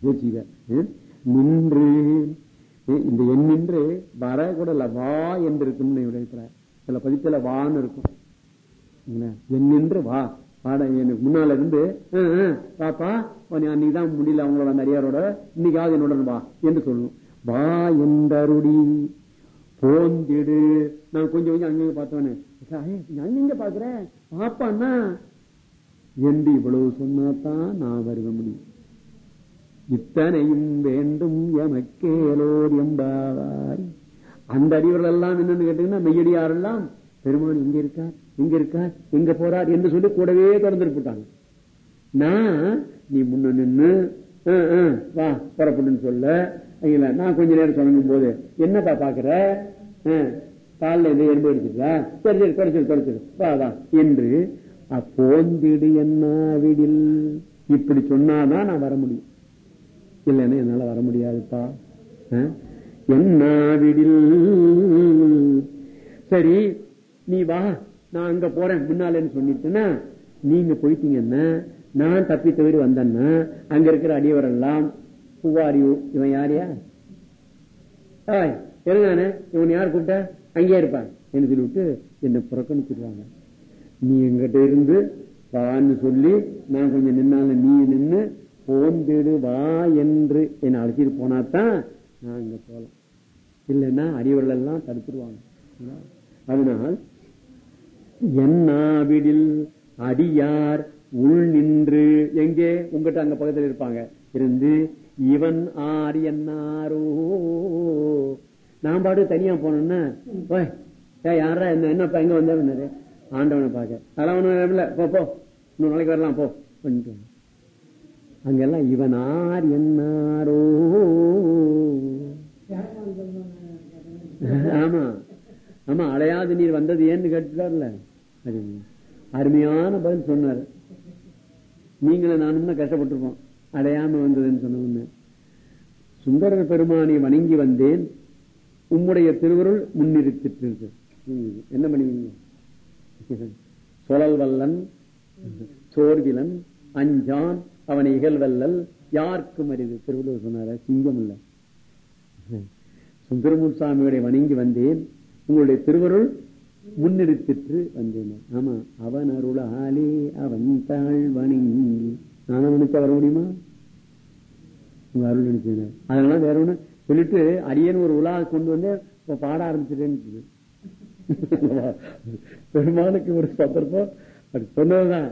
யோசிக்க நின்று. இந்த எண் நின்று வர கூட இல்ல வா என்று இருக்கும் இவருடைய அபிப்பிராயம். சில பதிப்பில் வான்னு இருக்கும். என் நின்று வா. பாட எனக்கு முன்னால இருந்து பாப்பா நீ அன்னைக்கு தான் முடியல அவங்களோட நிறையாரோட இன்னைக்காவது என்னுடன் வா என்று சொல்லணும் வா என்றருடி. போந்திடு. நான் கொஞ்சம் கொஞ்சம் அங்கங்க பார்த்தவனே. அங்கங்க பாக்குறேன் பாப்பான்னா? என்று இவ்வளவு சொன்னாதான் நான் வருக முடியும் இத்தனையும் வேண்டும் எமக்கேலோர் எம்பாவாய் அந்த அடிவர்கள் எல்லாம் என்னன்னு கேட்டீங்கன்னா மெய்யடியாரெல்லாம் பெருமான் இங்க இருக்கார் இங்க இருக்கார் எங்க போறார் என்று சொல்லி கூடவே திறந்துட்டு போட்டாங்க நான் நீ முன்ன நின்னு வா புறப்படுன்னு சொல்ல. இல்ல நான் கொஞ்ச நேரம் தொடங்கும் போது என்னப்பா பாக்குற அஹ், காலில் இது எறும்பு அடிச்சிருக்கா சரி குறைச்சிரு குறைச்சிரு. வா என்று அப்போந்திடு என்ன விடில் இப்படி சொன்னாதான் நான் வர முடியும். இல்லைன்னா என்னால வர முடியாதுப்பா. என்ன விடில்? சரி நீ வா நான் அங்க போறேன் முன்னாலேன்னு சொல்லிட்டுன்னா நீங்க போயிட்டீங்கன்னா நான் தப்பி தவிர வந்தேன்னா அங்க இருக்கிற அடியவரெல்லாம் புவாரியோ இவன் யாரியா ஆய் எழுதானே இவன் யார் கூப்பிட்ட? அங்கேயே இருப்பான் என்று சொல்லிவிட்டு என்னை புறக்கணிச்சிருவாங்க நீ எங்கிட்ட இருந்து வான்னு சொல்லி நான் கொஞ்சம் நின்னால நீ நின்னு போந்திடுவா என்று. என்னை அழைச்சிட்டு போனாதான் நான் அங்க போகலாம் இல்லைன்னா அடியவர்கள் எல்லாம் தடுத்துருவாங்க. அதனால் என்னாவிடில் அடியார் உள் நின்று எங்கே? உங்ககிட்ட அங்க பக்கத்தில் இருப்பாங்க. இருந்து இவன் ஆர் என்னாரோ? நான் பாடு தனியா போனேன்னா ஓய் ஏய், யாரா என்ன என்னப்பா எங்க வந்தாரு ஆண்டவனை பார்க்க. அதெல்லாம் போ போ. இன்னொரு நாளைக்கு வரலாம் போ. பண்ணிட்டு அங்கெல்லாம் இவனார் என்னாரோ? ஆமா. ஆமா அலையாது நீர் வந்தது ஏன்னு கேட்டுட்டார்ல. அது அருமையான பதில் சொன்னார். நீங்களும் நானும் தான் கஷ்டப்பட்டிருப்போம். அடையாம வந்ததுன்னு சொன்ன உடனே. சுந்தர பெருமானை வணங்கி வந்தேன். உம்முடைய திருவருள் முன்னிறுத்திட்டு இருக்கு. என்ன பண்ணுவீங்க சுழல் வல்லன் சோர்விலன் அஞ்சான் அவன் இகழ்வல்லல் யாருக்கும் அறிவு. திருவள்ளுவர் சொன்னார சிங்கம் இல்ல சுந்தரமூர் சாமியோட வணங்கி வந்தேன். உங்களுடைய திருவருள் முன்னிறுத்திற்று வந்தேன். ஆமா அவன் அருளாலே அவன் தாழ் வணங்கி. நானும் நினைச்சா வர முடியுமா? உங்க அருள் நினைச்சேன். அதனால வேற ஒண்ணு சொல்லிட்டு அடியன் ஒரு உலா கொண்டு வந்து பாட ஆரம்பிச்சிட்டேன்னு பெருமானுக்கு ஒரு சந்தர்ப்பம். அப்படி சொன்னதுதான்.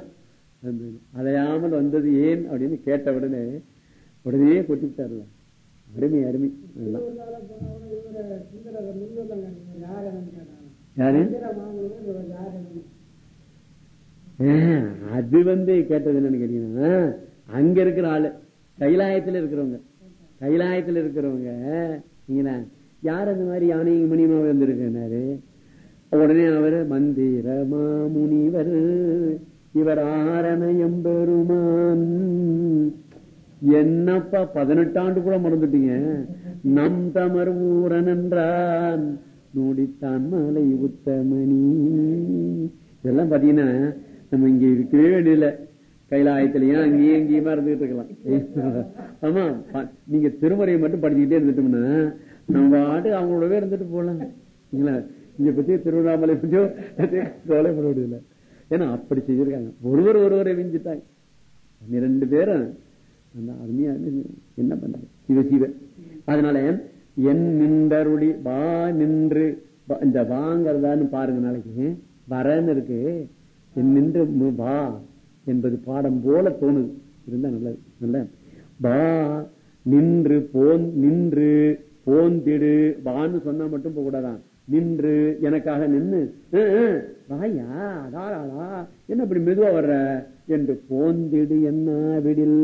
அலையாமல் வந்தது ஏன் அப்படின்னு கேட்ட உடனே உடனே கொட்டிட்டார்ல அருமை அருமை. யாரு? அது வந்து கேட்டது என்னன்னு கேட்டீங்கன்னா அங்க இருக்கிற ஆளு. கைலாயத்துல இருக்கிறவங்க. கைலாயத்துல இருக்கிறவங்க நீங்களா யார் அந்த மாதிரி யானை முனிமா வந்திருக்கிறாரு உடனே அவர் மந்திர மாமுனிவர் இவர் ஆரணயம் பெருமான். என்னப்பா பதினெட்டாண்டு கூட மறந்துட்டீங்க? நம் தமர் ஊரன் என்றான். நோடித்தான் மலை உத்தமணி இதெல்லாம் பாத்தீங்கன்னா நம்ம இங்க இருக்கவே வேண்டியதில்லை. கைலாயத்திலயும் அங்கேயும் இங்கேயுமா இருந்துகிட்டு இருக்கலாம். ஆமா நீங்க திருமறையை மட்டும் படிச்சுக்கிட்டே இருந்துட்டோம்னா நம்ம பாட்டு அவங்களோடவே இருந்துட்டு போலாம் இங்க பத்தி திருவண்ணாமலை பத்தியோ கவலைப்பட முடியல ஏன்னா அப்படி செய்திருக்காங்க. ஒருவர் ஒருவரை விஞ்சிட்டாங்க இரண்டு பேரும் அந்த அருமையா என்ன பண்றாங்க சிவ சிவ. அதனால என் நின்றருடி வா நின்று இந்த வாங்கிறதான்னு பாருங்க நாளைக்கு. வரன்னு இருக்கு. என் நின்று மு- வா என்பது பாடம் போல தோணுது. இருந்தா நல்லது. நல்ல. வா நின்று போன் நின்று போந்திடு வான்னு சொன்னா மட்டும் போக கூடாதான் நின்று எனக்காக நின்று வாயா என்ன இப்படி மெதுவா வர்ற? என்று போந்திடு என்ன விடில்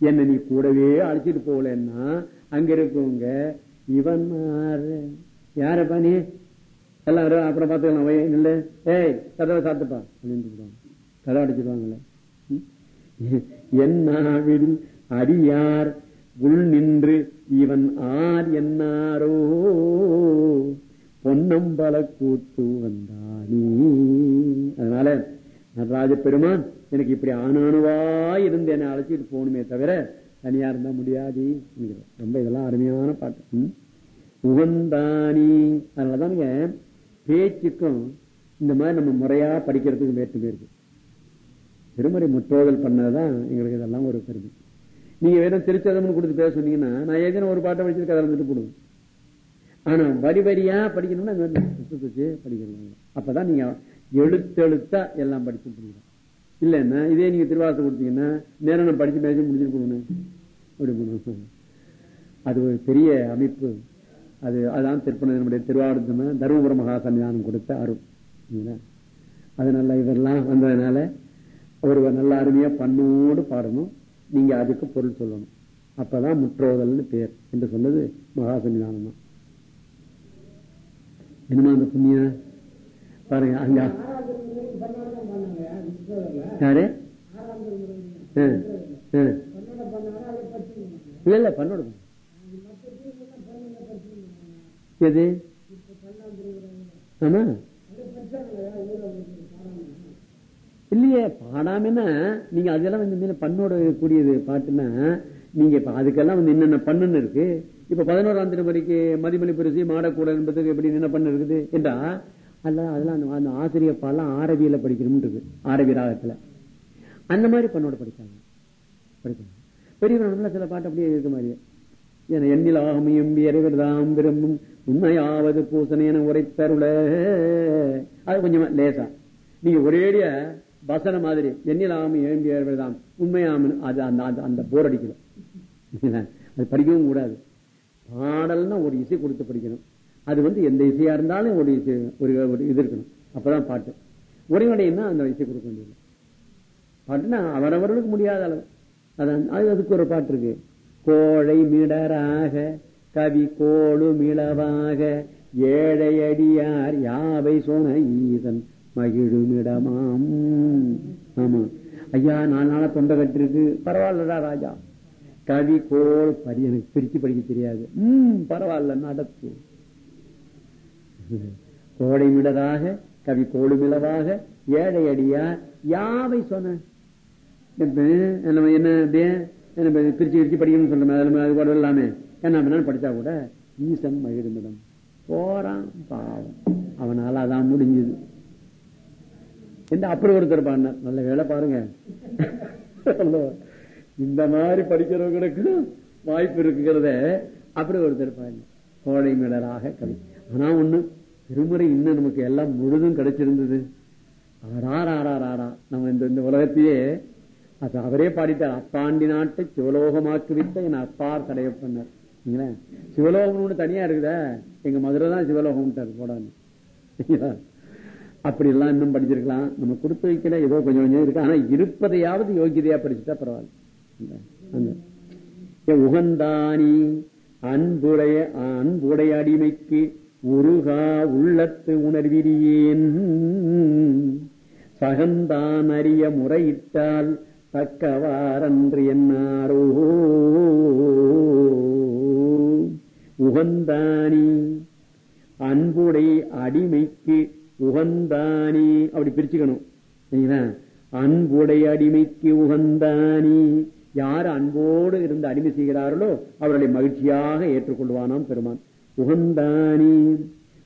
என்ன நீ கூடவே அழைச்சிட்டு போகலன்னா அங்க இருக்கவங்க இவன் யாரு? யாரப்பா நீ? எல்லாரும் அப்புறம் பாத்துக்கலாம் இல்ல ஏய் கதவை சாத்துப்பா. அப்படின்னு கதவை அடிச்சிருவாங்கல்ல. ம்? என்னாவில் அடியார் உள் நின்று இவன் ஆர் என்னாரோ? பொன்னம்பல கூத்து வந்தானே. அதனால நடராஜ பெருமான் எனக்கு இப்படி ஆனானுவா இருந்து என்னை அழைச்சிட்டு போகணுமே தவிர தனியா இருந்தா முடியாது. ரொம்ப இதெல்லாம் அருமையான பாட்டு. உகந்தானி. அதனாலதானுங்க பேச்சுக்கும் இந்த மாதிரி நம்ம முறையா படிக்கிறதுக்கு வேற்றுமை இருக்கு. திருமறை முற்றோதல் பண்ணதுதான் எங்களுக்கு இதெல்லாம் ஒரு பெருமை நீங்க வேணும் திருச்சதம்னு கொடுத்து பேச சொன்னீங்கன்னா நான் ஏற்கனவே ஒரு பாட்டை வச்சிருக்க அதில் வந்துட்டு போடுவேன். ஆனா வரி வரியா படிக்கணும்னா படிக்கிறாங்க அப்பதான் நீங்க எழுத்தெழுத்தா எல்லாம் படிச்சு முடியும் இல்லைன்னா இதே நீங்க திருவாசத்தை கொடுத்தீங்கன்னா நேரம் நான் படிச்சு பேசி முடிச்சுட்டு போகணும். அப்படி அது ஒரு பெரிய அமைப்பு. அது அதான் திருப்பணி நம்முடைய திருவாரூர் தருமபுர மகா சன்னிதானம் கொடுத்த அருள். அதனால இதெல்லாம் வந்ததுனால ஒரு நல்ல அருமையா பண்ணோடு பாடணும். நீங்க அதுக்கு பொருள் சொல்லணும். அப்பதான் முற்றோதல்னு பேர். என்று சொன்னது மகா சன்னிதானம் தான் என்னமா அந்த புண்ணிய பாருங்க அங்க. யாரு? ஆ, இல்ல இல்ல பண்ணோடு எது? ஆமா. இல்லையே பாடாமன்னா நீங்க அதெல்லாம் வந்து பண்ணோட கூடியது பாட்டுன்னா நீங்க இப்ப அதுக்கெல்லாம் வந்து என்னென்ன பண்ணுன்னு இருக்கு? இப்ப பதினோராம் திருமணிக்கு மதிமணி பரிசு மாடக்கூட என்பதுக்கு எப்படி என்ன பண்ண இருக்குது என்றா அல்ல அதெல்லாம் அந்த- அந்த ஆசிரியர் பாலாம் ஆரவியில படிக்கணும் இருக்கு ஆரவி ராகத்துல அந்த மாதிரி பண்ணோட படிச்சாங்க. படிச்சாங்க. பெரியவர்கள் சில பாட்டு அப்படியே இருக்க மாதிரியே என எண்ணில் ஆகமையும் இறைவர்தாம் விரும்பும் உண்மையாவது பூசனை என உரைத்தருள. அது கொஞ்சமா லேசா. நீங்க ஒரேடிய வசன மாதிரி எண்ணில் ஆகமை எழும்பி உண்மையாமன் அது அந்த அந்த- அந்த போர் அடிக்கல அது படிக்கவும் கூடாது. பாடல்னா ஒரு இசை கொடுத்து படிக்கணும். அது வந்து எந்த இசையா இருந்தாலும் ஒரு இசை ஒரு ஒரு இது இருக்கணும். அப்பதான் பாட்டு. உரைநடைன்னா அந்த இசை கொடுக்க வேண்டியது. பாட்டுனா அவரவர்களுக்கு முடியாத அளவு. அதான் அது அதுக்கு ஒரு பாட்டு இருக்கு. கோழை மிடராக கவி கோழு மிளவாக ஏழை அடியார் யாவை சொன ஈசன் மகிழுமிடமாம் ஆமா. ஐயா நாலு நாளா தொண்டை கட்டிருக்கு. பரவாயில்லடா ராஜா. கவி கோல் படி எனக்கு பிரிச்சு படிக்க தெரியாது. உம் பரவாயில்ல நடப்பு கோடை மிடராக கவி கோளுமிளவாக ஏழை அடியா யாவை சொன்ன? நம்ம என்ன அப்படியே பிரிச்சு பிரிச்சு படிக்கணும்னு சொல்றோம் அது கூட இல்லாமே என்ன அப்படின்னா படிச்சா கூட ஈசன் மகிழுமிடம் போறான் பாவம். அவனால அதான் முடிஞ்சது. இந்த அப்படி ஒருத்தர் பாடினார். நல்ல வேலை பாருங்க. இந்த மாதிரி படிக்கிறவங்களுக்கு வாய்ப்பு இருக்குங்கிறத அப்படி ஒருத்தர் பாடினார் கோடை மிடராக கவி. ஆனா ஒண்ணு திருமுறை இன்னும் நமக்கு எல்லாம் முழுதும் கிடைச்சிருந்தது. ஆடார் ஆடார் ஆடா நம்ம இந்த இந்த உலகத்தையே அது அவரே பாடிட்டார். அப்பாண்டி நாட்டை சிவலோகமாக்கு விட்ட என் அப்பார் தடைய பண்ணார் சிவலோகம்னு ஒண்ணு தனியா இருக்குதா? எங்க மதுரை தான் சிவலோகம் போடான்னு அப்படி எல்லாம் இன்னும் படிச்சிருக்கலாம். நம்ம கொடுத்து வைக்கல ஏதோ கொஞ்சம் கொஞ்சம் இருக்கு. ஆனா இருப்பதையாவது யோகியதையா படிச்சுட்டா பரவாயில்ல. உகந்தானி அன்புடைய அன்புடைய அடிமைக்கு உருகா உள்ளத்து உணர்விரியேன். சகந்தான் அறிய முறையிட்டால் தக்கவாரன்று என்னாரோ. உகந்தானி அன்புடை அடிமைக்கு உகந்தானி அப்படி பிரிச்சுக்கணும். சரிங்களா? அடிமைக்கு உகந்தானி யார் அன்போடு இருந்து அடிமை செய்கிறார்களோ அவர்களை மகிழ்ச்சியாக ஏற்றுக்கொள்வானாம் பெருமான். உகந்தானி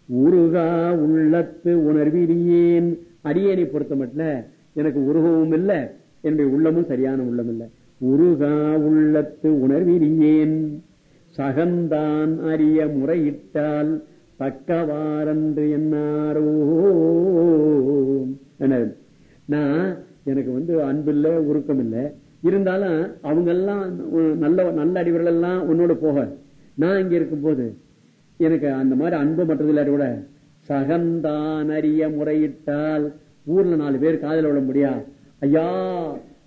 உருகா உள்ளத்து உணர்விரியேன் அடியேனை பொறுத்த மட்டும் எனக்கு உருகவும் இல்லை என்னுடைய உள்ளமும் சரியான உள்ளம் இல்லை. உருகா உள்ளத்து உணர்விரியேன் சகந்தான் அறிய முறையிட்டால் தக்கவாரன்று என்னாரோ. என்ன நான் எனக்கு வந்து அன்பில்லை உருக்கம் இல்லை. இருந்தாலும் அவங்க எல்லாம் நல்ல நல்ல அடிவர்கள் எல்லாம் உன்னோட போக. நான் இங்க இருக்கும் போது எனக்கு அந்த மாதிரி அன்பு மற்றதில்ல கூட. சகந்தான் அறிய முறையிட்டால் ஊர்ல நாலு பேர் காதல விட முடியா? ஐயா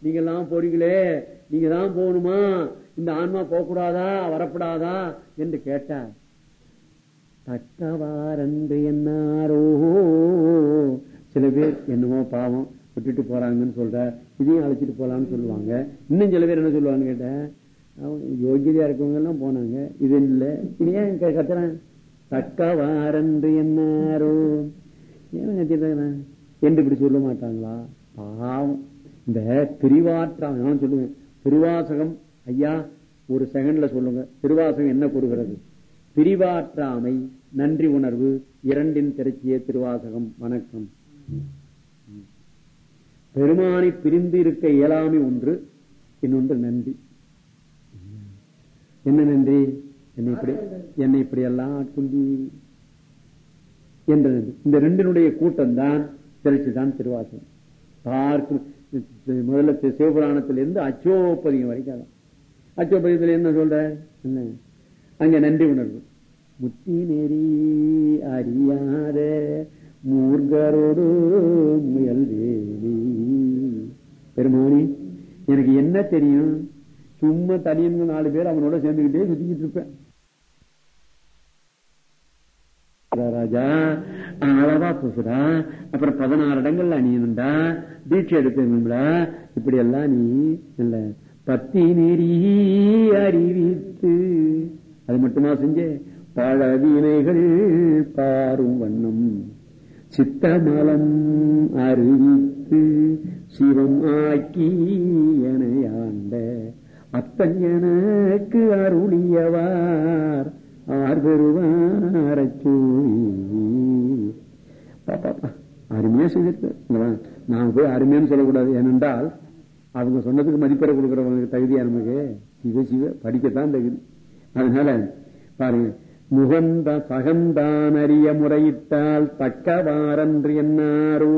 நீங்க எல்லாம் போறீங்களே. நீங்க தான் போகணுமா? இந்த ஆன்மா போகக்கூடாதா? வரப்படாதா? என்று கேட்டார். தக்கவாரன்று என்னாரோ. சில பேர் என்னமோ பாவம். விட்டுட்டு போறாங்கன்னு சொல்ற இதையும் அழைச்சிட்டு போலாம்னு சொல்லுவாங்க. இன்னும் சில பேர் என்ன சொல்லுவாங்க கேட்டேன் அவங்க யோகியதையா இருக்கவங்க எல்லாம் போனாங்க. இது இல்ல. இது ஏன் கத்துறேன்? தக்கவாரன்று என்னாரோ? ஏன் கத்திட்டாங்க என்று இப்படி சொல்ல மாட்டாங்களா? பாவம். இந்த திருவாற்றம் நான் சொல்லுவேன் திருவாசகம் ஐயா ஒரு செகண்ட்ல சொல்லுங்க. திருவாசகம் என்ன கூறுகிறது? பிரிவாற்றாமை நன்றி உணர்வு இரண்டின் திரட்சிய திருவாசகம். வணக்கம். பெருமானை பிரிந்து இருக்க இயலாமை ஒன்று இன்னொன்று நன்றி. என்ன நன்றி? என்னை இப்படி என்னை இப்படி எல்லாம் ஆட்கொண்டி என்ற நன்றி இந்த ரெண்டினுடைய கூட்டம் தான் திரட்சி தான் திருவாசகம். பார்க்கும் முதல்ல சிவபுராணத்திலிருந்து அச்சோப்பதிகம் வரைக்கும் அச்சோப்பதிகத்தில் என்ன சொல்ற? என்ன? அங்க நன்றி உணர்வு. முத்தி நெறி அறியாத மூர்கரோடு முயல் முயல்வேலி பெருமானி எனக்கு என்ன தெரியும்? சும்மா தனியன்கள் நாலு பேர் அவனோட சேர்ந்துகிட்டே சுத்திக்கிட்டு இருப்பேன். ராஜா அளவா பூசுடா அப்புறம் பதினாறு இடங்கள்ல அணியணும்டா தீட்சை எடுக்கணும்டா இப்படி எல்லாம் நீ இல்ல பத்தி நெறி அறிவித்து அது மட்டுமா செஞ்ச? பழவினைகள் பாரும் வண்ணம் சித்தமலம் அறிவித்து சிவமாக்கி என ஆண்ட அத்தன் எனக்கு அருளியவார். ஆர் பெறுவாரச்சூ அருமையா செய்திருக்கு நான் போய் அருமையான்னு சொல்லக்கூடாது. ஏனென்றால் அவங்க சொன்னதுக்கு மதிப்பெற கொடுக்கறவங்களுக்கு தகுதியா நமக்கு? சிவ சிவ படிக்கத்தான் தகுதி. அதனால பாருங்க. முகந்த சகந்தான் அறிய முறையிட்டால் தக்கவாரன்று என்னாரோ?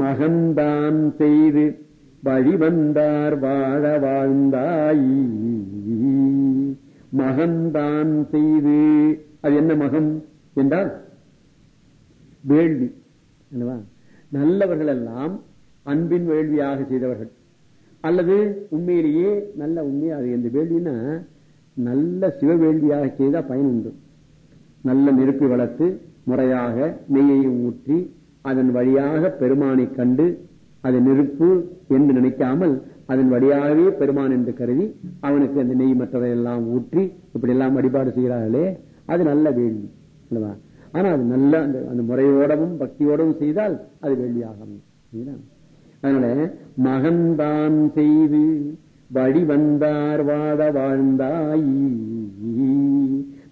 மகந்தான் செய்து வழிவந்தார் வாழ வாழ்ந்தாய். மகந்தான் செய்து அது என்ன மகம் என்றால் வேள்வி அல்லவா? நல்லவர்கள் எல்லாம் அன்பின் வேள்வியாக செய்தவர்கள். அல்லது உண்மையிலேயே நல்ல உண்மையா அது எந்த வேள்வினா நல்ல சிவ வேள்வியாக செய்தா பயன் உண்டு. நல்ல நெருப்பை வளர்த்து முறையாக நெய்யையும் ஊற்றி அதன் வழியாக பெருமானை கண்டு அது நெருப்பு என்று நினைக்காமல் அதன் வழியாகவே பெருமான் என்று கருதி அவனுக்கு அந்த நெய் மற்றவையெல்லாம் ஊற்றி இப்படி எல்லாம் வழிபாடு செய்கிறார்களே அது நல்ல வேள்வி அல்லவா? ஆனா அது நல்ல அந்த அந்த முறையோடவும் பக்தியோடவும் செய்தால் அது வேள்வியாகும் அதனால மகன்தான் செய்து வழி வந்தார் வாழ வாழ்ந்தாய்.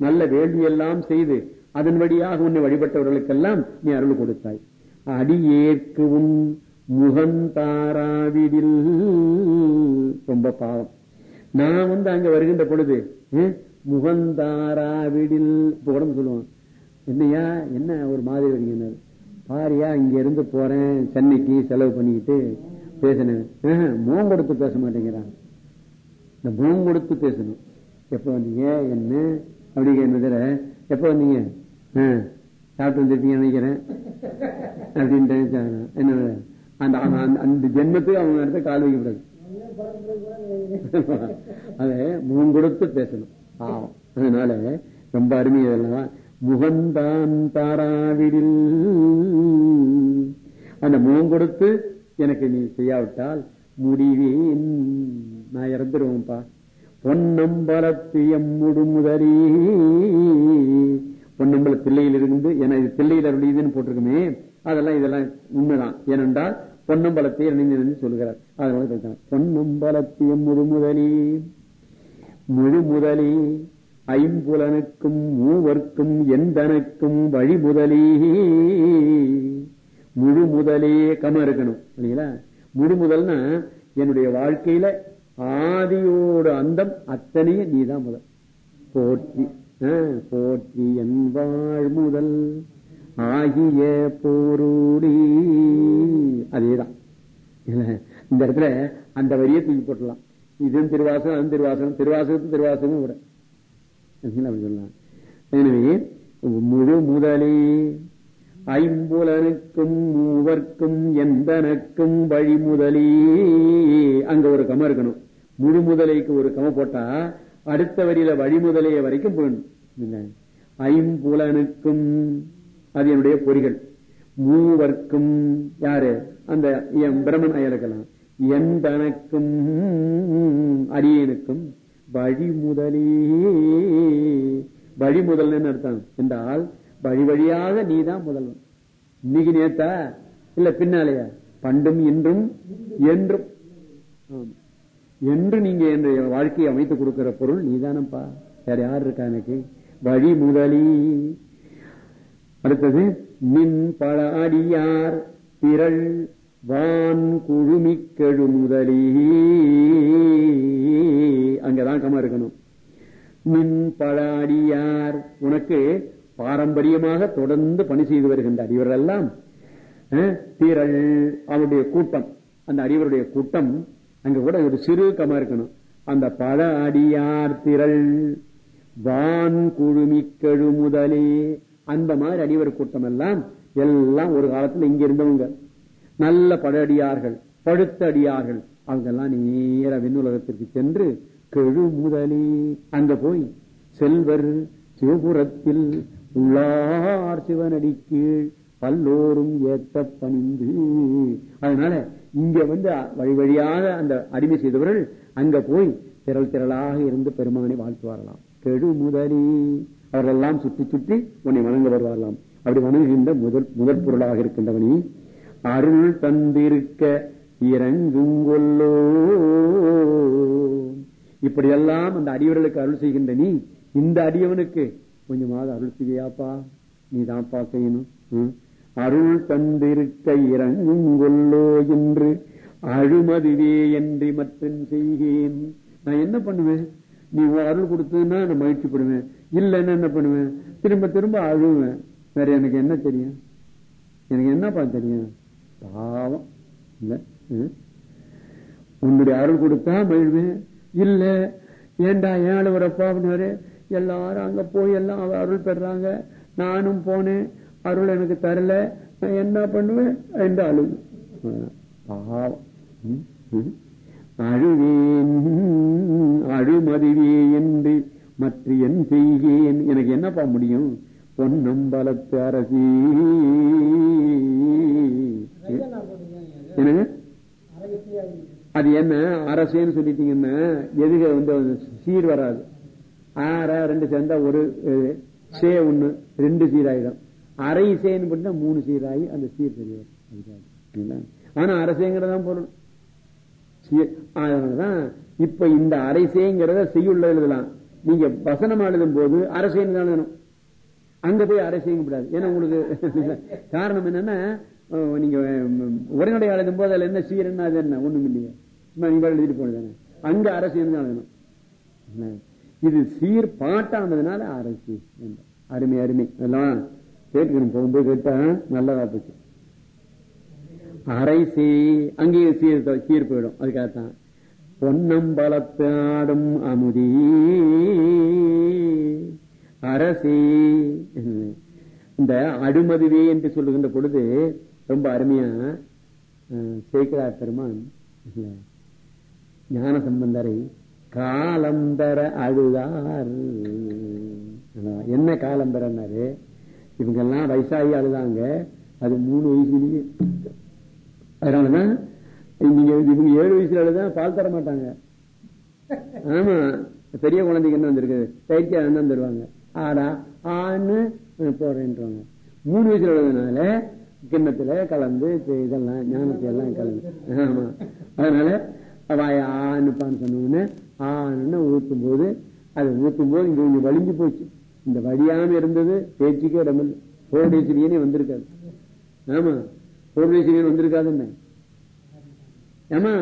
நல்ல வேள்வி எல்லாம் செய்து அதன் வழியாக உன்னை வழிபட்டவர்களுக்கெல்லாம் நீ அருள் கொடுத்தாய். அடியேற்கு உன் முகந்தாராவிடில். ரொம்ப பாவம். நான் வந்து அங்க வருகின்ற பொழுது முகந்தாராவிடில் இப்ப உடம்பு சொல்லுவான். என்னையா என்ன ஒரு மாதிரி வரீங்க பாரியா இங்க இருந்து போறேன் சென்னைக்கு செலவு பண்ணிக்கிட்டு பேசினேன். மோம் கொடுத்து பேச மாட்டேங்கிறான். இந்த மோம் கொடுத்து பேசணும். எப்ப வந்தீங்க என்ன அப்படிங்கிற என்னதுல எப்ப வந்தீங்க? சாப்பிட்டு வந்துருப்பீங்க நினைக்கிறேன். அப்படின்ட்டு என்ன அந்த அந்த ஜென்மத்துக்கு அவங்க இடத்த கால் வைக்கப்படாது. அத முகம் கொடுத்து பேசணும். பாவம். அதனால ரொம்ப அருமை இதெல்லாம் முகந்தான் தாராவிடில். அந்த முகம் கொடுத்து எனக்கு நீ செய்யாவிட்டால் முடிவேன். நான் இறந்துருவேன்ப்பா. பொன்னம்பலத்து எம்முடு முதலி. பொன்னம்பல தில்லையில் இருந்து என தில்லையில் அருளியதுன்னு போட்டிருக்குமே அதெல்லாம் இதெல்லாம் உண்மைதான். ஏனென்றால் பொன்னம்பலத்தை இணைந்து சொல்கிறார். அதனால பொன்னம்பலத்திய முழு முதலி முழு முதலி ஐம்புலனுக்கும் மூவர்க்கும் எந்தனுக்கும் வழி முதலி. முழு முதலே கம இருக்கணும் இல்லைங்களா? முழு முதல்னா என்னுடைய வாழ்க்கையில ஆதியோடு அந்தம் அத்தனையும் நீதான் முதல். போற்றி. போற்றி என் வாழ் முதல் ஆகிய போரூடி. அதேதான். இந்த இடத்துல அந்த வரியை தூக்கி போட்டலாம் இதுவும் திருவாசகம் அதுவும் திருவாசகம் திருவாசகத்து திருவாசகமும் விட அப்படி சொல்லலாம். எனவே முழு முதலே ஐம்புலனுக்கும் மூவர்க்கும் எந்தனுக்கும் வழி முதலே. அங்க ஒரு கம இருக்கணும். முழு முதலைக்கு ஒரு கம போட்டா அடுத்த வரியில வழிமுதலைய வரைக்கும் போயிடணும் ஐம்புலனுக்கும் அது என்னுடைய பொறிகள். மூவர்க்கும் யாரு? அந்த பிரமன் அயலுக்கலாம் எந்தனக்கும் அடியனுக்கும் அரியனுக்கும் முதலே வழி அர்த்தம். என்றால் வழி வழியாக நீதான் முதல்வன். இன்னைக்கு நேத்தா இல்ல பின்னாலேயா? பண்டும் இன்றும் என்றும். என்று நீங்க என் வாழ்க்கையை அமைத்து கொடுக்கிற பொருள் நீதானப்பா. வேற யார் இருக்கா எனக்கு? வழி முதலி. அடுத்தது மின் பல அடியார் திரள் வான் குழுமிக்கழு முதலி. அங்கதான் கம இருக்கணும். மின் பல அடியார் உனக்கு பாரம்பரியமாக தொடர்ந்து பணி செய்து வருகின்ற அடிவர்கள் எல்லாம் திரள் அவருடைய கூட்டம். அந்த அடிவருடைய கூட்டம் அங்க கூட ஒரு சிறு கம இருக்கணும். அந்த பல அடியார் திரள் வான் குழுமிக்கெழு முதலே. அந்த மாதிரி அடிவர் கூட்டம் எல்லாம் எல்லாம் ஒரு காலத்துல இங்க இருந்தவங்க. நல்ல படடியார்கள் பழுத்த அடியார்கள். அவங்க எல்லாம் நேர விண்ணுலகத்திற்கு சென்று கெழு முதலே. அங்க போய் செல்வர் சிவபுரத்தில் உள்ளார் சிவனடி கீழ் பல்லோரும் ஏத்த பணிந்து. அதனால இங்க வந்து வழி வழியாக அந்த அடிமை செய்தவர்கள் அங்க போய் திரள் திரளாக இருந்து பெருமானை வாழ்த்துவாரலாம் கெடு முதலி. அவர்களெல்லாம் சுற்றி சுற்றி உன்னை வணங்க வருவாரலாம் அப்படி வணங்குகின்ற முதல் முதல் பொருளாக இருக்கின்றவனி அருள் தந்திருக்க இறங்கும் கொல்லோ. இப்படியெல்லாம் அந்த அடியவர்களுக்கு அருள் செய்கின்ற நீ இந்த அடியவனுக்கு கொஞ்சமாவது அருள் செய்யாப்பா. நீ தான்ப்பா செய்யணும் அருள் தந்திருக்க இறங்கும் கொல்லோ என்று அழுமதுவே என்று மற்றும் செய்கேன். நான் என்ன பண்ணுவேன்? நீ அருள் கொடுத்ததுன்னா நான் மகிழ்ச்சி மகிழ்ச்சிப்படுவேன் இல்லைன்னா என்ன பண்ணுவேன்? திரும்ப திரும்ப அழுவேன். வேற எனக்கு என்ன தெரியும்? எனக்கு என்னப்பா தெரியும்? பாவம். இல்ல ம். உன்னுடைய அருள் கொடுத்தா மகிழ்வேன். இல்ல ஏண்டா ஏன் அழுவுறப்பா அப்படின்னாரு? எல்லாரும் அங்க போய் எல்லாம் அவ அருள் பெறாங்க. நானும் போனேன். அருள் எனக்கு தரல நான் என்ன பண்ணுவேன் என்று அழுவு அழுவேன் அழுமதிவே என்று மற்ற என் செய்கேன் எனக்கு என்னப்பா முடியும்? பொன்னம்பலத்து அரசி. என்னங்க அது என்ன? அரசேன்னு சொல்லிட்டீங்கன்னா எதுக வந்து சீர் வராது. ஆற ரெண்டு சேர்ந்தா ஒரு சே ஒண்ணு ரெண்டு சீராயிடும் அரை இசைன்னு போட்டா மூணு சீராகி அந்த சீர் தெரியாது அதுக்காக. ஆனா அரசேங்கிறதான் பொருள். சீர் அதனாலதான் இப்ப இந்த அரைசேங்கிறத செய்யுள்ள எழுதலாம். நீங்க வசனம் எழுதும் போது அரசேன்னு தான் எழுதணும் அங்க போய் அரசியங்க கூடாது ஏன்னா உங்களுக்கு காரணம் என்னன்னா நீங்க உரைநடை எழுதும் போது அதுல என்ன சீரன்னா அது என்ன? ஒண்ணும் இல்லையே. சும்மா நீங்க எழுதிட்டு போனதானே அங்க அரசியல் தான் எழுதணும் இது சீர் பாட்டானதுனால அரசு அருமை அருமை. அதெல்லாம் கேட்டுக்கணும் போகும்போது கேட்டா நல்லதா போச்சு. அரைசி அங்கேயும் சீர் சீர் போயிடும் அதுக்காகத்தான். பொன்னம்பலத்தாடும் அமுதி அரசி இந்த அடுமதுவே என்று சொல்லுகின்ற பொழுது ரொம்ப அருமையா அஹ், பெருமான் ஞான சம்பந்தரை காலம்பர அழுதார். என்ன காலம்பரன்னாரு? இவங்கெல்லாம் வயசாகி அழுதாங்க அது மூணு வயசுலயே. அதனாலதான் நீங்க இவங்க ஏழு வயசுல அழுதா பால் தர மாட்டாங்க. ஆமா பெரிய குழந்தைக்கு என்ன வந்திருக்கு தைரியா என்ன தருவாங்க. ஆடா ஆன்னு போறேன்றாங்க. மூணு வயசுல உள்ளதுனால கிண்ணத்துல கலந்து இதெல்லாம் ஞானத்தை எல்லாம் கலந்து. ஆமா. அதனால வாய ஆணுப்பான்னு சொன்ன உடனே ஆணுன்னு ஊத்தும் போது அது ஊத்தும் போது இங்க கொஞ்சம் வலிஞ்சு போச்சு. இந்த வழியாம இருந்தது பேச்சுக்கே இடமில்லை கோடேஸ்வரியனே வந்திருக்காது ஆமா கோடேஸ்வரியன் வந்திருக்காது என்ன ஏமா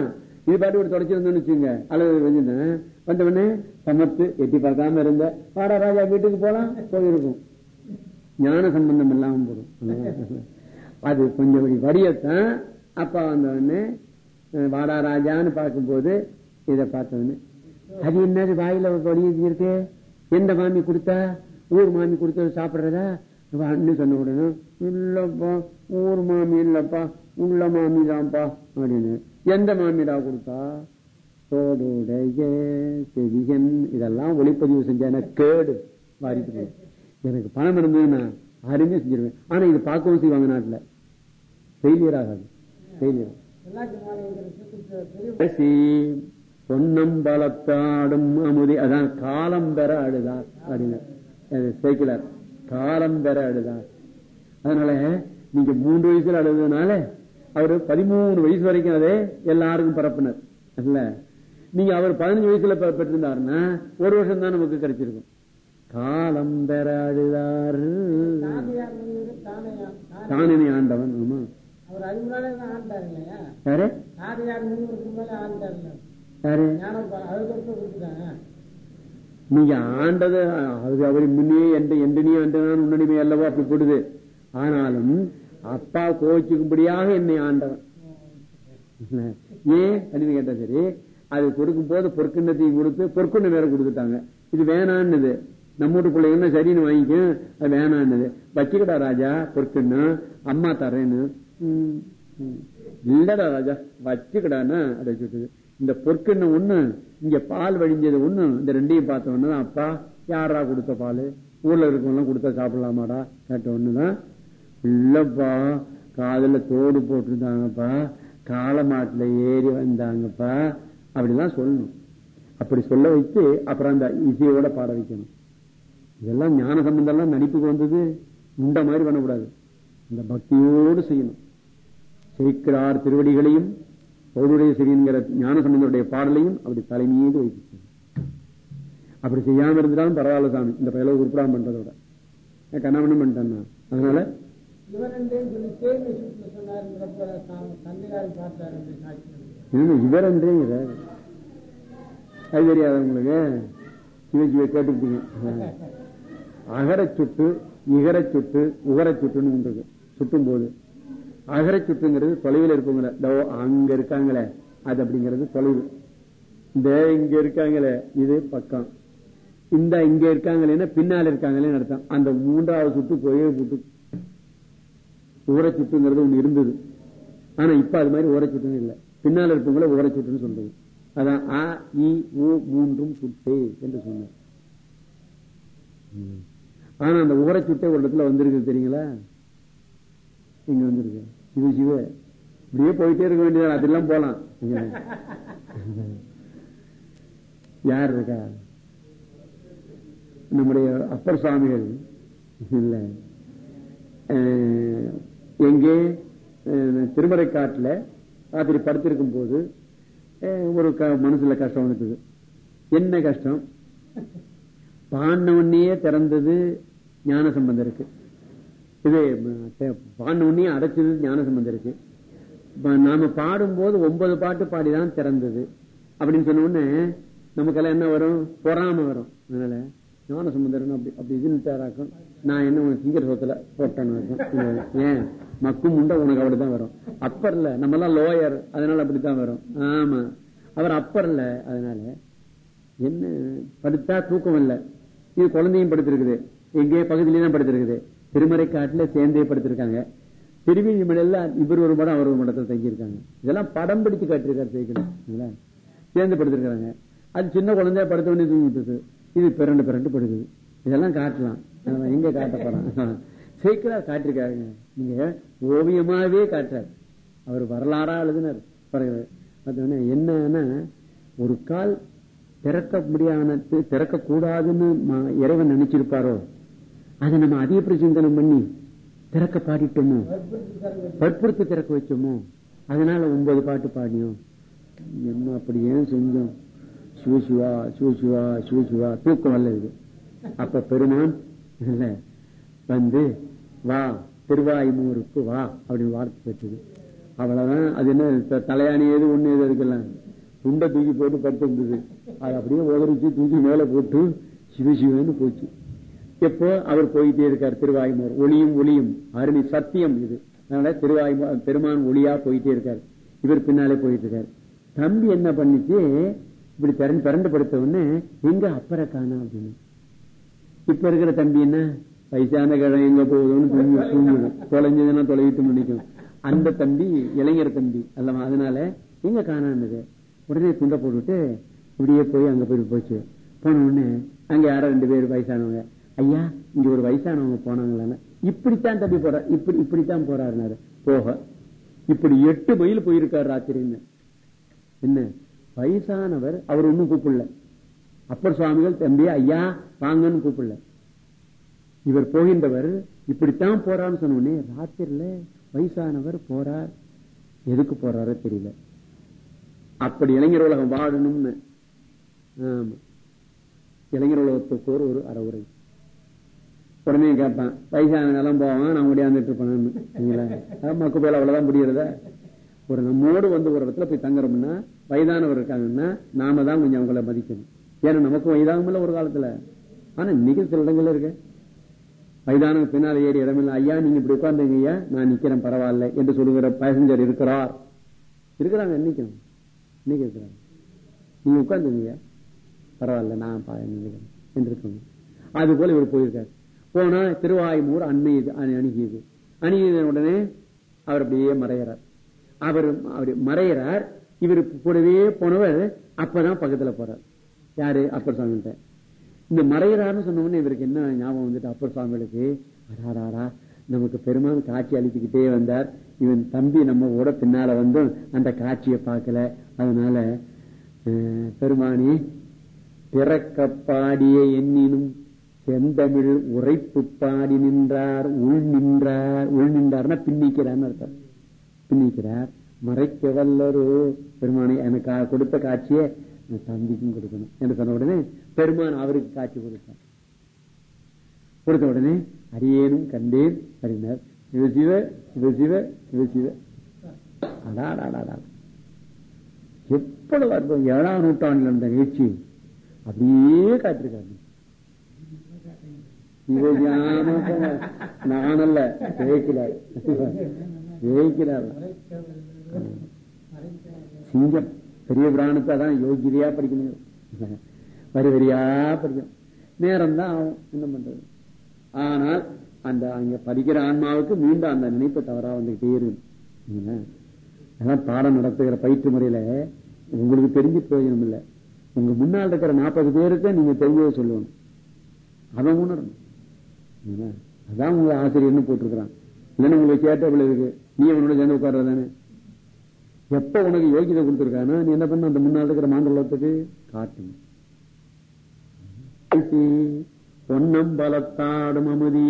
இது பாட்டு ஒரு தொடச்சிருந்தோம்னு வச்சுங்க அல்லது வச்சிருந்தேன் வந்த உடனே சமத்து எட்டி பார்க்காம இருந்த வாடா ராஜா வீட்டுக்கு போலாம் போயிருக்கும். ஞான சம்பந்தம் இல்லாம போடும் அது கொஞ்சம் இப்படி வடியத்தான். அப்பா வந்தவொடனே வாடா ராஜான்னு பார்க்கும்போது இதை பார்த்த உடனே அது என்னது வாயில ஒரு வழி இருக்கு? எந்த மாமி கொடுத்தா? ஊர் மாமி கொடுத்தது சாப்பிடுறதா? அண்ணு சொன்ன உடனே இல்லப்பா ஊர் மாமி இல்லப்பா உள்ள மாமி தான்ப்பா அப்படின்னு. எந்த மாமிடா கொடுத்தா? தோடுடைய செவிகன் இதெல்லாம் ஒளிப்பதிவு செஞ்ச கேடு. வாரிட்டு எனக்கு பணம் இருந்ததுன்னா அருமையா செஞ்சிருவேன். ஆனா இது பார்க்கவும் செய்வாங்க நாட்டுல. ஃபெயிலியர் ஆகாது. ஃபெயிலியர் பொன்னம்பலத்தாடும் அமுதி. அதான் காலம் பெற அழுதார் அப்படின்னு. சேர்க்கிறார் காலம் பெற அழுதார் அதனால நீங்க மூன்று வயசுல அழுதுனால அவரு பதிமூணு வயசு வரைக்கும் அதே எல்லாருக்கும் பரப்பினர். இல்ல நீங்க அவர் பதினஞ்சு வயசுல பெற்றிருந்தாருன்னா ஒரு வருஷம் தான் நமக்கு கிடைச்சிருக்கும். காலம் முனிவர் தானையா தானே ஆண்டவன் ஆமா யாரு? நீங்க ஆண்டது அது அவர் முன்னே எந்த எந்தனி ஆண்டதான் உன்னடிமை அல்லவோ அப்படி போடுது. ஆனாலும் அப்பா கோவிச்சுக்கும்படியாக என்னை ஆண்டவன். ஏன்? அப்படின்னு கேட்டா சரி அது கொடுக்கும் போது பொற்கிண்ணத்தையும் கொடுத்து பொற்குண்ணை வேற கொடுத்துட்டாங்க. இது வேணான்னுது. நம்மூட்டு பிள்ளைங்க சரின்னு வாங்கிக்கும் அது வேணான்னுது. வச்சுக்கடா ராஜா பொற்கிண்ணம் அம்மா தரேன்னு. இல்லடா ராஜா வச்சுக்கடான்னா அதை வச்சுட்டு இந்த பொற்கிண்ணம் ஒண்ணு இங்க பால் வழிஞ்சது ஒண்ணு இந்த ரெண்டையும் பார்த்த உடனே அப்பா யாரா கொடுத்த பால்? ஊர்ல இருக்கவங்க கொடுத்தா சாப்பிடலாமாடா? கேட்ட ஒண்ணுதான் இல்லப்பா காதுல தோடு போட்டிருந்தாங்கப்பா காலமாட்டுல ஏறி வந்தாங்கப்பா அப்படிலாம் சொல்லணும். அப்படி சொல்ல வைத்து அப்புறம் அந்த இசையோட பாட வைக்கணும். இதெல்லாம் ஞான சம்பந்தம் எல்லாம் நடிப்புக்கு வந்தது உண்ட மாதிரி பண்ணக்கூடாது. இந்த பக்தியோடு செய்யணும். சேர்க்கிறார் திருவடிகளையும் பௌருடைய சிறியன்கிற ஞான சம்பந்தருடைய பாடலையும் அப்படி தலைமீது வைத்து. அப்படி செய்யாம இருந்தாலும் பரவாயில்ல சாமி இந்த பயில உருப்படாம பண்றதோட. நான் கண்ணாமண்ணம் பண்ணிட்டேன்னா? அதனால இவர் என்றேங்கிற அது தெரியாது உங்களுக்கு கேட்டுக்கிட்டீங்க. அகரச் சுட்டு இகரச் சுட்டு உகரச் சுட்டுன்னு ஒன்று சுட்டும் போது அகரச் சுட்டுங்கிறது தொலைவில் இருப்பவங்கள அங்க இருக்காங்களே. அது அப்படிங்கிறது தொலைவு. இந்த இங்க இருக்காங்களே. இது பக்கம். இந்த இங்க இருக்காங்களேன்னா பின்னால இருக்காங்களேன்னு அர்த்தம். அந்த மூன்றாவது சுட்டு போயே போட்டு. ஊரை சுட்டுங்கிறது ஒண்ணு இருந்தது. ஆனா இப்ப அது மாதிரி ஊரை சுட்டுன்னு இல்ல. பின்னால இருப்பவங்கள ஊரை சுட்டுன்னு சொல்றது. அதான் அ இ உ மூன்றும் சுட்டே என்று சொன்னார். ஆனா அந்த ஊரை சுட்டே ஒரு இடத்துல வந்திருக்கு தெரியுங்களா? இங்க வந்திருக்கு? சிவ சிவ இப்படியே போயிட்டே இருக்க வேண்டியதான் அதெல்லாம் போலாம். யார் இருக்கா? நம்முடைய அப்பர் சுவாமிகள். இல்ல. எங்கே? திருமறை காட்டுல ராத்திரி படுத்திருக்கும் போது ஒரு மனசுல கஷ்டம் வந்துட்டது. என்ன கஷ்டம்? பாண்டவனே திறந்தது ஞான சம்பந்தம் இருக்கு இது பாண்டவனே அடைச்சது ஞான சம்பந்தம் இருக்கு நாம பாடும்போது ஒன்பது பாட்டு பாடிதான் திறந்தது. அப்படின்னு சொன்ன உடனே நமக்கெல்லாம் என்ன வரும்? பொறாம வரும். அதனால ஞான அப்படி அப்படி இதுன்னுட்டாராக்கும் நான் என்ன உனக்கு சிங்கர் சொத்துல போட்டேன்னு ஏன்? மக்கும் உண்டை உனக்கு அப்படித்தான் வரும். அப்பர் இல்ல நம்ம எல்லாம் லோயர் அதனால அப்படித்தான் வரும். ஆமா. அவர் அப்பர் இல்ல அதனால என்ன படுத்தா தூக்கம் இல்ல. இது குழந்தையும் படுத்திருக்குது. எங்கேயே பகுதியிலேயே தான் படுத்திருக்குது. திருமறை காட்டுல சேர்ந்தே படுத்திருக்காங்க. திருவிழிமலையில இவர் ஒரு படம் அவர் ஒரு மடத்தில் தங்கியிருக்காங்க இதெல்லாம் படம் பிடிச்சு காட்டிருக்காரு சேர்க்கலாம் சேர்ந்து படுத்திருக்காங்க அது சின்ன குழந்தைய படுத்த உடனே தூங்கிட்டு இது பிறண்டு பிறண்டு படுது இதெல்லாம் காட்டலாம். எங்க காட்ட போறோம்? காட்டிருக்காருங்க நீங்க ஓவியமாவே காட்டுறாரு. அவர் வரலாறா எழுதினார். பாருங்க. என்னன்னா ஒரு கால் திறக்க முடியாத திறக்க கூடாதுன்னு இறைவன் நினைச்சிருப்பாரோ? அதை நம்ம அதிக சிந்தனம் பண்ணி திறக்க பாடிட்டோமோ? வற்புறுத்து திறக்க வச்சோமோ? அதனால ஒன்பது பாட்டு பாடியும் என்ன அப்படி ஏன் செஞ்சோம்? சிவசிவா சிவசிவா சிவசிவா தூக்கம் வல்லது. அப்ப பெருமான் இல்ல வந்து வா திருவாயுமூருக்கு வா அப்படின்னு வார்த்தை பெற்றது அவ்வளவுதான். அது என்ன த- தலையாணி ஏது ஒண்ணு எது இருக்கலாம் துண்டை தூக்கி போட்டு படுத்திருந்தது. அது அப்படியே உதறிச்சு தூக்கி மேல போட்டு சிவசிவன்னு போச்சு. எப்போ அவர் போயிட்டே இருக்கார் திருவாயுமார்? ஒளியும் ஒளியும். அருணி சத்தியம் இது. அதனால திருவாயுமா பெருமான் ஒளியா போயிட்டே இருக்கார். இவர் பின்னாலே போயிட்டு இருக்காரு. தம்பி என்ன பண்ணிச்சு? இப்படி திறன் பிறண்டு படுத்த உடனே எங்க அப்பரை காணா? அப்படின்னு. இப்ப இருக்கிற தம்பி என்ன? வயசான கிழமை எங்க போகுதுன்னு தூங்கி தூங்கிடும் தொலைஞ்சதுன்னா தொலைவிட்டு முடிக்கும் அந்த தம்பி இளைஞர் தம்பி அல்லவா? அதனால எங்க காணான்னு உடனே துண்டை போட்டுட்டு இப்படியே போய் அங்க போயிட்டு போச்சு. போன உடனே அங்க யாரோ ரெண்டு பேர் வயசானவங்க. ஐயா இங்க ஒரு வயசானவங்க போனாங்களா இப்படித்தான் தம்பி போற இப்படி இப்படித்தான் போறாருனாரு. போக இப்படி எட்டு மைல் போயிருக்காரு ராத்திரின்னு. என்ன? வயசானவர் அவர் ஒன்னும் கூப்பிடல. அப்பர் சுவாமிகள் தம்பி ஐயா வாங்கன்னு கூப்பிடல. இவர் போகின்றவர் இப்படித்தான் போறான்னு சொன்ன உடனே ராத்திரில வயசானவர் போறார். எதுக்கு போறாரோ தெரியல. அப்படி இளைஞர் உலகம் வாழணும்னு. இளைஞர் உலகத்துக்கு ஒரு அறவுரை. உடனே கேட்பான். வயசான நிலம் போவான் நான் முடியாந்துட்டு இருப்பேன் மக்கு பேல அவ்வளவுதான் முடியறத? ஒரு நம்மோடு வந்து ஒரு இடத்துல போய் தங்குறோம்னா வயதானவர் இருக்காங்கன்னா நாம தான் கொஞ்சம் அவங்கள மதிக்கணும். ஏன்னா நமக்கு வயதாகும்ல ஒரு காலத்துல. ஆனா இன்னைக்கு சில இடங்கள்ல இருக்கு. வயதானவங்க பின்னால ஏறி இடமில்ல ஐயா நீங்க இப்படி உட்கார்ந்துங்க ஐயா. நான் நிக்கிறேன் பரவாயில்ல என்று சொல்லுகிற பேசஞ்சர் இருக்கிறார். இருக்கிறாங்க இன்னைக்கும் இன்னைக்கு இருக்கிறாங்க. நீங்க உட்கார்ந்துங்க பரவாயில்ல நான் நினைக்கிறேன் என்று இருக்கணும் அது போல இவர் போயிருக்காரு. போனா திருவாயுமூர் அண்மையது அணுகியது. அணுகியது உடனே அவர் அப்படியே மறையிறார் அவர் அப்படி மறையிறார் இவர் கூடவே போனவர் அப்பதான் பக்கத்துல போறார். யாரு? அப்பர் சுவாமிகிட்ட இந்த மறையிறாருன்னு சொன்ன உடனே இவருக்கு என்ன ஞாபகம் வந்துட்டு அப்பர் சுவாமிகளுக்கு அடாராடா நமக்கு பெருமான் காட்சி அளிச்சுக்கிட்டே வந்தார். இவன் தம்பி நம்ம கூட பின்னால வந்து அந்த காட்சியை பார்க்கல. அதனால பெருமானி பிறக்க பாடிய எண்ணினும் செந்தமிழ் உரைப்பு பாடி நின்றார் உள் நின்றார் உள் நின்றார்னா பின்னிக்கிறார் அர்த்தம். பின்னிக்கிறார். மறைக்க வல்லரோ பெருமானை எனக்கு கொடுத்த காட்சியை தம்பிக்கும் கொடுக்கணும். என்று சொன்ன உடனே பெருமான் அவருக்கு காட்சி கொடுத்தார். கொடுத்த உடனே அரியேனும் கண்டேன். அறிஞர் சிவசிவ சிவசிவ சிவசிவ அடாடாடா எவ்வளவு அற்புதம். ஏழாம் நூற்றாண்டில் இருந்த நிகழ்ச்சி. அப்படியே காத்திருக்காரு. நானல்ல விவேக்கிறார் விவேக்கிறார் சிங்கம் பெரிய பிராணத்தை அதான் யோகிதையா படிக்கணும் வரி வரியா படிக்கணும் நேரம் தான் ஆகும் என்ன பண்றது ஆனால் அந்த அங்க படிக்கிற ஆன்மாவுக்கு மீண்டும் அந்த நினைப்பு தவறா வந்துகிட்டே இருக்கு அதான் பாடம் நடத்துகிற பயிற்று முறையில உங்களுக்கு தெரிஞ்சு பிரயோஜனம் இல்லை உங்க முன்னால் இருக்கிற நாற்பது பேருக்கு நீங்க தெரிஞ்சதை சொல்லணும் அவன் உணரணும் அதான். உங்க ஆசிரியர்னு போட்டிருக்கிறான். இல்லைன்னா உங்களுக்கு கேட்ட இருக்கு? நீ அவனோட சேர்ந்து உட்கார்றதானே எப்ப உனக்கு யோகிதை கொடுத்துருக்கானா நீ என்ன பண்ண அந்த முன்னாள் இருக்கிற மாண்டலத்துக்கு காட்டணும் பொன்னம் பலத்தாடும் அமுதி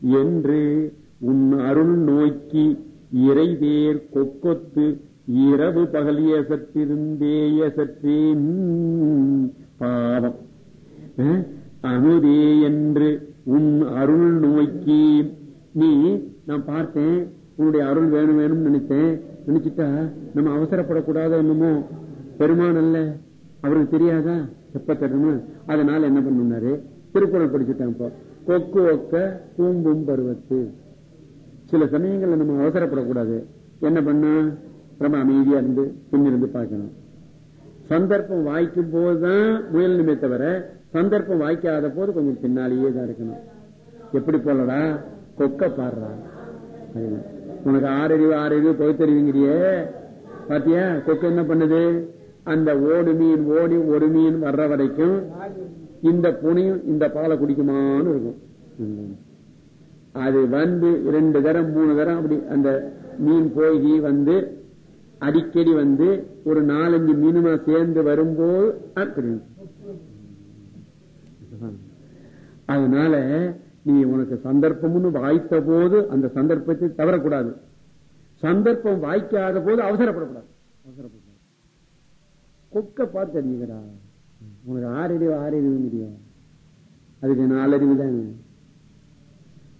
என்று உன் அருள் நோக்கி இறைவேர் கொக்கொத்து இரவு பகல் ஏசற்றிருந்தே ஏசற்றேன். பாவம். அமுதே என்று உன் அருள் நோக்கி நீ நான் பார்த்தேன் உன்னுடைய அருள் வேணும் வேணும்னு நினைத்தேன். நினைச்சிட்டா நம்ம அவசரப்படக்கூடாத என்னமோ? பெருமான் அல்ல. அவருக்கு தெரியாதா? எப்ப தரணும் அதனால என்ன பண்ணுனாரு? திருக்குறள் படிச்சுட்டேன் இப்போ. கொக்கு ஒக்க பூம்பும் பருவத்து. சில சமயங்கள்ல நம்ம அவசரப்படக்கூடாது. என்ன பண்ண? ரொம்ப அமைதியா இருந்து பின்னிருந்து பார்க்கணும். சந்தர்ப்பம் வாய்க்கும் போதுதான் முயல் தவிர சந்தர்ப்பம் வாய்க்காத போது கொஞ்சம் பின்னாலேயே தான் இருக்கணும். எப்படி போலடா? கொக்க பாடுறா. உனக்கு ஆறறிவு ஆறறிவு பகுத்தறிவுங்கிறியே பாத்தியா? கொக்க என்ன பண்ணுது? அந்த ஓடு மீன் ஓடி ஒரு மீன் வர்ற வரைக்கும் இந்த புனையும் இந்த பாலை குடிக்குமான்னு இருக்கும். அது வந்து ரெண்டு தரம் மூணு தரம் அப்படி அந்த மீன் போய் வந்து அடிக்கடி வந்து ஒரு நாலஞ்சு மீனுமா சேர்ந்து வரும்போது அதனால நீ உனக்கு சந்தர்ப்பம்னு வாய்த்த போது அந்த சந்தர்ப்பத்தை தவறக்கூடாது. சந்தர்ப்பம் வாய்க்காத போது அவசரப்படக்கூடாது. அவசரப்படக்கூடாது. கொக்க பார்த்து அறிஞ்சுக்கிறா உனக்கு ஆறறிவு ஆறறிவு முடியும் அதுக்கு நாலறிவு தானே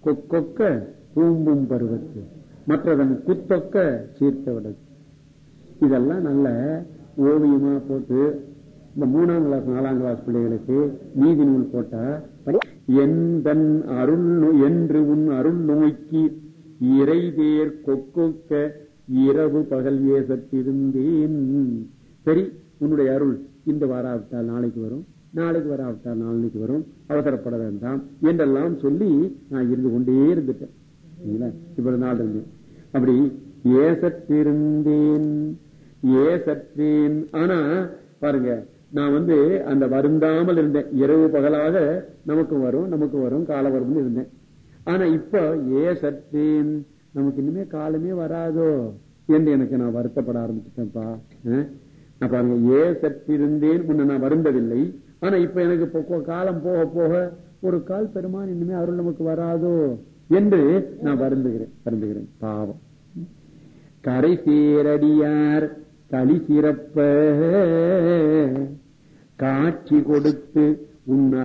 கொக்க பூம்பும் பருவத்து. மற்றதன் குத்தொக்க சீர்த்த விடத்து இதெல்லாம் நல்ல ஓவியமா போட்டு இந்த மூணாம் கிளாஸ் நாலாம் கிளாஸ் பிள்ளைகளுக்கு நீதி நூல் போட்டா எந்தன் அருள் என்று உன் அருள் நோக்கி இறைதேர் கொக்கொக்க இரவு பகல் ஏசத்திருந்தேன் சரி உன்னுடைய அருள் இந்த வாராவிட்டால் நாளைக்கு வரும் நாளைக்கு வராவிட்டால் நாளைக்கு வரும் அவசரப்பட வேண்டாம் என்றெல்லாம் சொல்லி நான் இருந்து கொண்டே இருந்துட்டேன். இவ்வளவு நாள் இருந்து. அப்படி ஏசத்திருந்தேன் ஏசற்றேன். ஆனா பாருங்க நான் வந்து அந்த வருந்தாமல் இருந்தேன். இரவு பகலாக நமக்கு வரும் நமக்கு வரும் கால வரும்னு இருந்தேன். ஆனா இப்ப ஏ சத்தேன் நமக்கு இனிமே காலமே வராதோ என்று எனக்கு நான் வருத்தப்பட ஆரம்பிச்சுட்டேன்ப்பா. நான் பாருங்க ஏ சத்திருந்தேன் முன்ன நான் வருந்தவில்லை ஆனா இப்ப எனக்கு காலம் போக போக ஒரு கால் பெருமான் இனிமே அருள் நமக்கு வராதோ என்று நான் வருந்துகிறேன் வருந்துகிறேன். பாவம். கரை சேரடியார் களி சிறப்ப காட்சி கொடுத்து உன்ன